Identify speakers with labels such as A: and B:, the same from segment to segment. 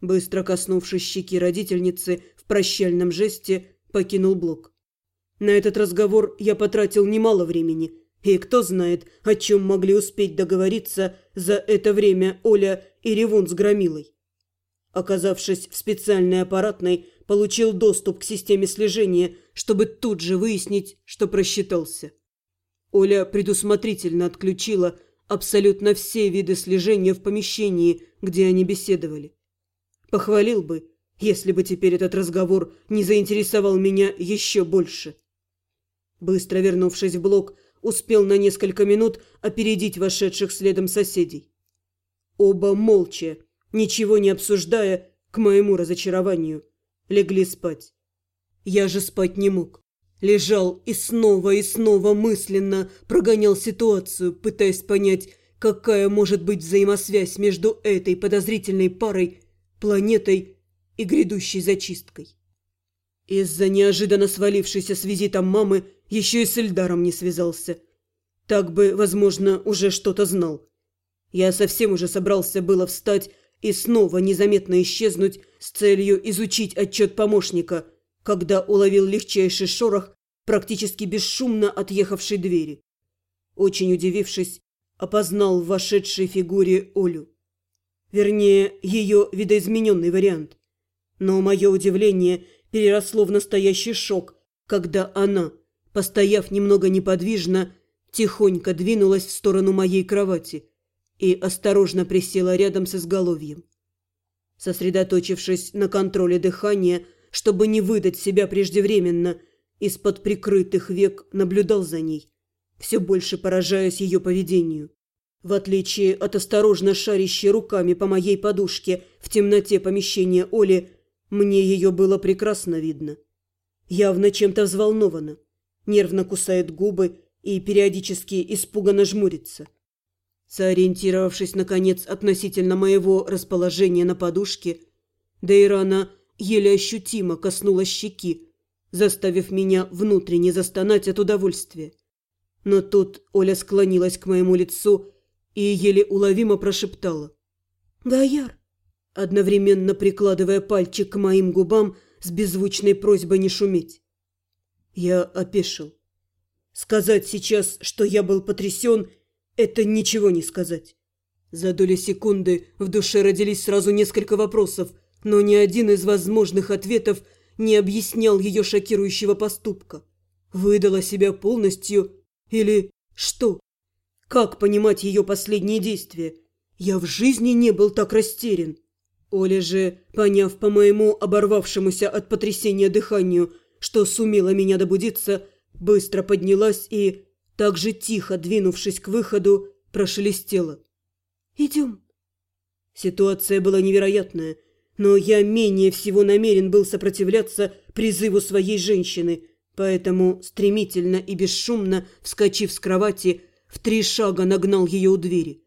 A: Быстро коснувшись щеки родительницы в прощальном жесте, покинул блок. На этот разговор я потратил немало времени, и кто знает, о чем могли успеть договориться за это время Оля и Ревун с Громилой. Оказавшись в специальной аппаратной, получил доступ к системе слежения, чтобы тут же выяснить, что просчитался. Оля предусмотрительно отключила абсолютно все виды слежения в помещении, где они беседовали. Похвалил бы, если бы теперь этот разговор не заинтересовал меня еще больше. Быстро вернувшись в блок, успел на несколько минут опередить вошедших следом соседей. Оба молча, ничего не обсуждая, к моему разочарованию, легли спать. Я же спать не мог. Лежал и снова и снова мысленно прогонял ситуацию, пытаясь понять, какая может быть взаимосвязь между этой подозрительной парой, планетой и грядущей зачисткой. Из-за неожиданно свалившейся с визитом мамы еще и с Эльдаром не связался. Так бы, возможно, уже что-то знал. Я совсем уже собрался было встать и снова незаметно исчезнуть с целью изучить отчет помощника, когда уловил легчайший шорох практически бесшумно отъехавшей двери. Очень удивившись, опознал в вошедшей фигуре Олю. Вернее, ее видоизмененный вариант. Но мое удивление переросло в настоящий шок, когда она, постояв немного неподвижно, тихонько двинулась в сторону моей кровати и осторожно присела рядом с изголовьем. Сосредоточившись на контроле дыхания, чтобы не выдать себя преждевременно, из-под прикрытых век наблюдал за ней, все больше поражаясь ее поведению. В отличие от осторожно шарящей руками по моей подушке в темноте помещения Оли, мне ее было прекрасно видно. Явно чем-то взволнована, нервно кусает губы и периодически испуганно жмурится. Сориентировавшись, наконец, относительно моего расположения на подушке, Дейрана еле ощутимо коснулась щеки, заставив меня внутренне застонать от удовольствия. Но тут Оля склонилась к моему лицу и еле уловимо прошептала. «Гаяр!» одновременно прикладывая пальчик к моим губам с беззвучной просьбой не шуметь. Я опешил. Сказать сейчас, что я был потрясен, это ничего не сказать. За доли секунды в душе родились сразу несколько вопросов, но ни один из возможных ответов не объяснял ее шокирующего поступка. Выдала себя полностью или что? Как понимать ее последние действия? Я в жизни не был так растерян. Оля же, поняв по моему оборвавшемуся от потрясения дыханию, что сумела меня добудиться, быстро поднялась и, так же тихо двинувшись к выходу, прошелестела. «Идем». Ситуация была невероятная, но я менее всего намерен был сопротивляться призыву своей женщины, поэтому стремительно и бесшумно, вскочив с кровати, в три шага нагнал ее у двери.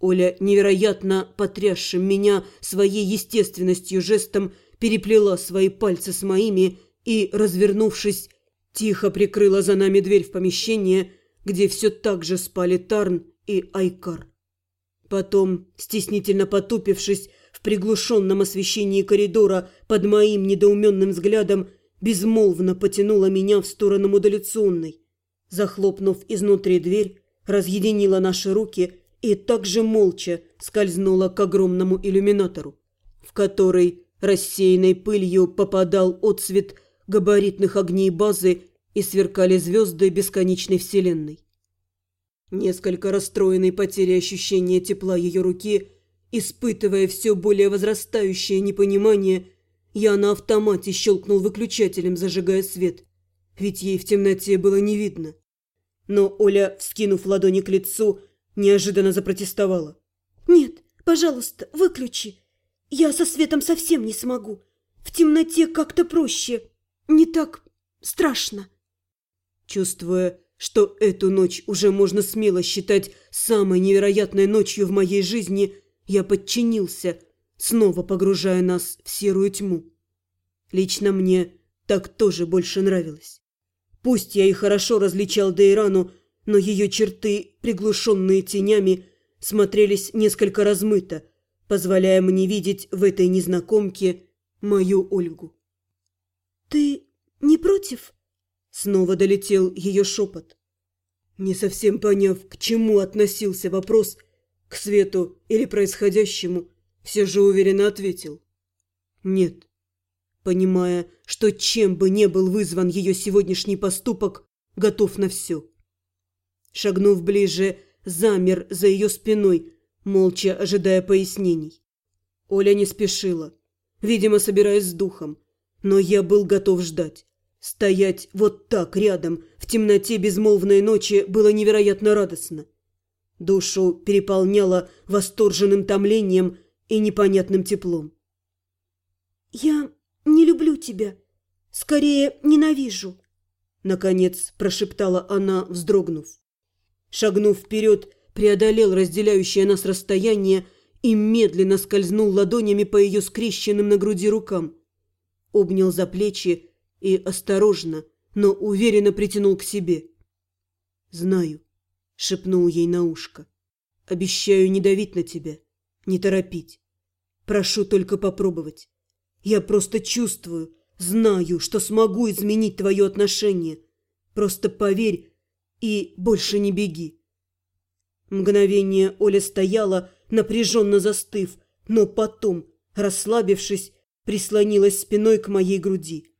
A: Оля, невероятно потрясшим меня своей естественностью жестом, переплела свои пальцы с моими и, развернувшись, тихо прикрыла за нами дверь в помещение, где все так же спали Тарн и Айкар. Потом, стеснительно потупившись в приглушенном освещении коридора под моим недоуменным взглядом, безмолвно потянула меня в сторону модуляционной. Захлопнув изнутри дверь, разъединила наши руки и также молча скользнула к огромному иллюминатору, в который рассеянной пылью попадал отсвет габаритных огней базы и сверкали звезды бесконечной вселенной. Несколько расстроенной потерей ощущения тепла ее руки, испытывая все более возрастающее непонимание, я на автомате щелкнул выключателем, зажигая свет, ведь ей в темноте было не видно. Но Оля, вскинув ладони к лицу, неожиданно запротестовала. «Нет, пожалуйста, выключи. Я со светом совсем не смогу. В темноте как-то проще. Не так страшно». Чувствуя, что эту ночь уже можно смело считать самой невероятной ночью в моей жизни, я подчинился, снова погружая нас в серую тьму. Лично мне так тоже больше нравилось. Пусть я и хорошо различал Дейрану, но ее черты, приглушенные тенями, смотрелись несколько размыто, позволяя мне видеть в этой незнакомке мою Ольгу.
B: «Ты не против?»
A: Снова долетел ее шепот. Не совсем поняв, к чему относился вопрос, к свету или происходящему, все же уверенно ответил. «Нет» понимая, что чем бы ни был вызван ее сегодняшний поступок, готов на все. Шагнув ближе, замер за ее спиной, молча ожидая пояснений. Оля не спешила, видимо, собираясь с духом, но я был готов ждать. Стоять вот так рядом, в темноте безмолвной ночи, было невероятно радостно. Душу переполняло восторженным томлением и непонятным теплом.
B: «Я не люблю тебя. Скорее, ненавижу.
A: Наконец прошептала она, вздрогнув. Шагнув вперед, преодолел разделяющее нас расстояние и медленно скользнул ладонями по ее скрещенным на груди рукам. Обнял за плечи и осторожно, но уверенно притянул к себе. «Знаю», — шепнул ей на ушко. «Обещаю не давить на тебя, не торопить. Прошу только попробовать. Я просто чувствую, знаю, что смогу изменить твое отношение. Просто поверь и больше не беги. Мгновение Оля стояла, напряженно застыв, но потом, расслабившись, прислонилась спиной к моей груди.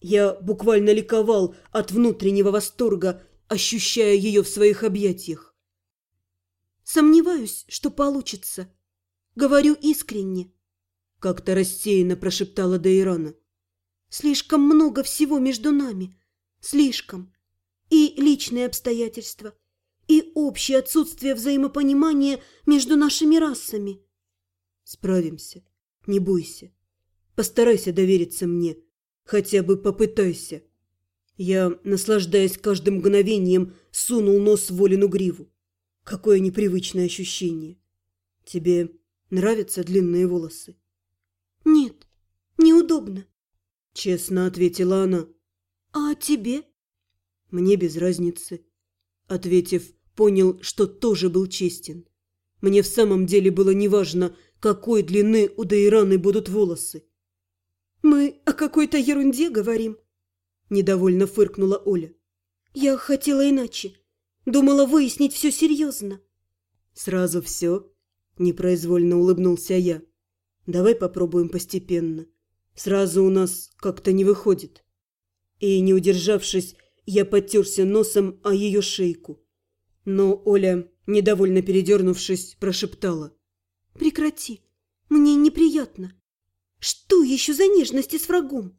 A: Я буквально ликовал от внутреннего восторга, ощущая ее в своих объятиях.
B: «Сомневаюсь, что получится. Говорю искренне.
A: Как-то рассеянно прошептала Дейрана.
B: «Слишком много всего между нами. Слишком. И личные обстоятельства, и общее отсутствие взаимопонимания между нашими расами».
A: «Справимся. Не бойся. Постарайся довериться мне. Хотя бы попытайся». Я, наслаждаясь каждым мгновением, сунул нос в Олину гриву. Какое непривычное ощущение. Тебе нравятся длинные волосы?
B: «Нет, неудобно», —
A: честно ответила она.
B: «А тебе?»
A: «Мне без разницы». Ответив, понял, что тоже был честен. Мне в самом деле было неважно, какой длины у Дейраны будут волосы.
B: «Мы о какой-то ерунде говорим», — недовольно фыркнула Оля. «Я хотела иначе. Думала выяснить все серьезно».
A: «Сразу все?» — непроизвольно улыбнулся я. Давай попробуем постепенно. Сразу у нас как-то не выходит. И, не удержавшись, я подтерся носом о ее шейку. Но Оля, недовольно передернувшись, прошептала.
B: «Прекрати. Мне неприятно. Что еще за нежности с врагом?»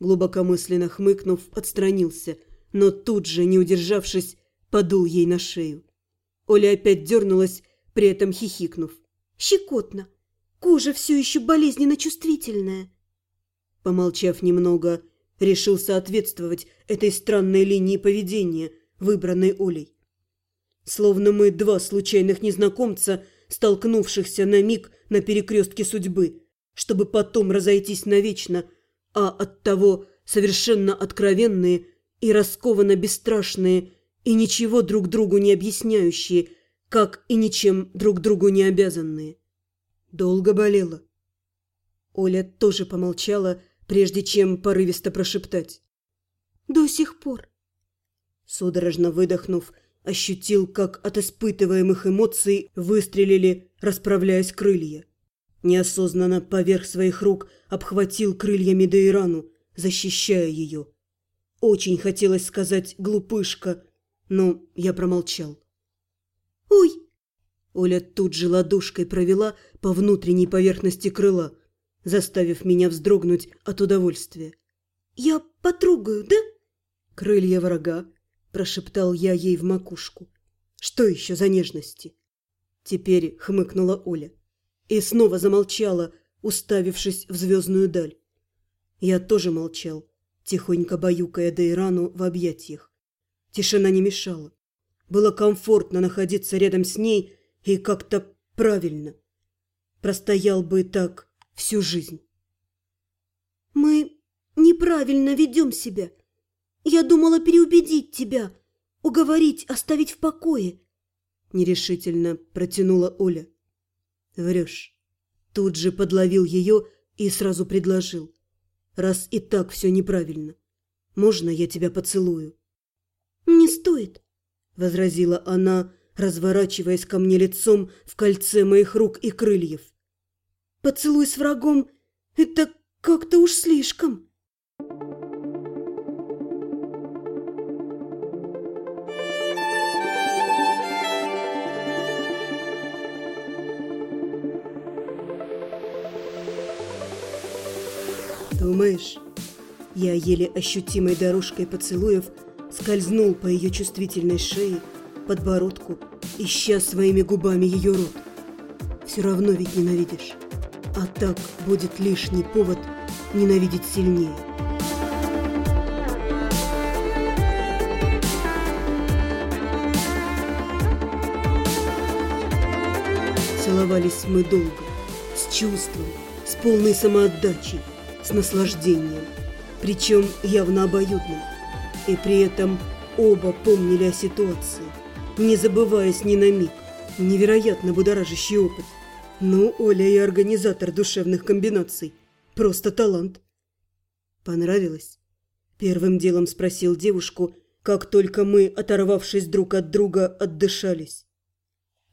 A: Глубокомысленно хмыкнув, отстранился, но тут же, не удержавшись, подул ей на шею. Оля опять дернулась, при этом хихикнув.
B: «Щекотно. Кожа все еще болезненно чувствительная.
A: Помолчав немного, решил соответствовать этой странной линии поведения, выбранной Олей. Словно мы два случайных незнакомца, столкнувшихся на миг на перекрестке судьбы, чтобы потом разойтись навечно, а оттого совершенно откровенные и раскованно бесстрашные и ничего друг другу не объясняющие, как и ничем друг другу не обязанные. Долго болела. Оля тоже помолчала, прежде чем порывисто прошептать.
B: «До сих пор».
A: Судорожно выдохнув, ощутил, как от испытываемых эмоций выстрелили, расправляясь крылья. Неосознанно поверх своих рук обхватил крыльями Дейрану, защищая ее. Очень хотелось сказать «глупышка», но я промолчал.
B: «Ой!»
A: Оля тут же ладошкой провела по внутренней поверхности крыла, заставив меня вздрогнуть от удовольствия.
B: «Я потрогаю, да?»
A: «Крылья врага», – прошептал я ей в макушку. «Что еще за нежности?» Теперь хмыкнула Оля и снова замолчала, уставившись в звездную даль. Я тоже молчал, тихонько баюкая Дейрану в объятиях. Тишина не мешала. Было комфортно находиться рядом с ней и как-то правильно. Простоял бы так всю жизнь.
B: Мы неправильно ведем себя. Я думала переубедить тебя, уговорить, оставить в покое.
A: Нерешительно протянула Оля. Врешь. Тут же подловил ее и сразу предложил. Раз и так все неправильно, можно я тебя поцелую?
B: Не стоит,
A: возразила она, разворачиваясь ко мне лицом в кольце моих рук и крыльев.
B: Поцелуй с врагом – это как-то уж слишком.
A: Думаешь, я еле ощутимой дорожкой поцелуев скользнул по ее чувствительной шее, подбородку, ища своими губами ее рот. Все равно ведь ненавидишь. А так будет лишний повод ненавидеть сильнее. Целовались мы долго, с чувством, с полной самоотдачей, с наслаждением, причем явно обоюдным. И при этом оба помнили о ситуации, не забываясь ни на миг. Невероятно будоражащий опыт. Ну, Оля и организатор душевных комбинаций. Просто талант. Понравилось? Первым делом спросил девушку, как только мы, оторвавшись друг от друга, отдышались.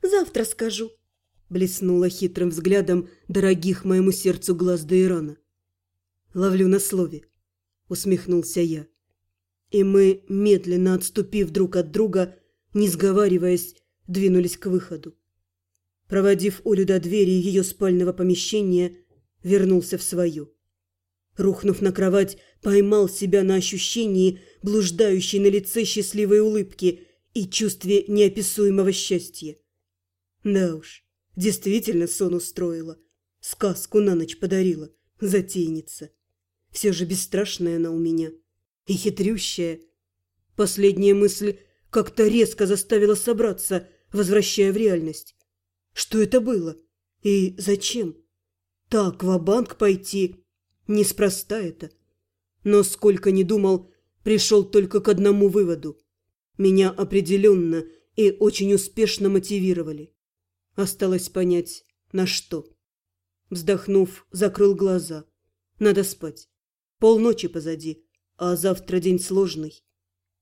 B: «Завтра скажу», —
A: блеснула хитрым взглядом дорогих моему сердцу глаз Дейрана. «Ловлю на слове», — усмехнулся я. И мы, медленно отступив друг от друга, не сговариваясь, двинулись к выходу. Проводив Олю до двери ее спального помещения, вернулся в свою. Рухнув на кровать, поймал себя на ощущении, блуждающей на лице счастливой улыбки и чувстве неописуемого счастья. Да уж, действительно сон устроила. Сказку на ночь подарила, затейница. Все же бесстрашная она у меня и хитрющая. Последняя мысль как-то резко заставила собраться, возвращая в реальность. Что это было? И зачем? Так, в банк пойти? Неспроста это. Но сколько ни думал, пришел только к одному выводу. Меня определенно и очень успешно мотивировали. Осталось понять, на что. Вздохнув, закрыл глаза. Надо спать. Полночи позади, а завтра день сложный.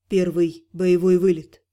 A: Первый боевой вылет.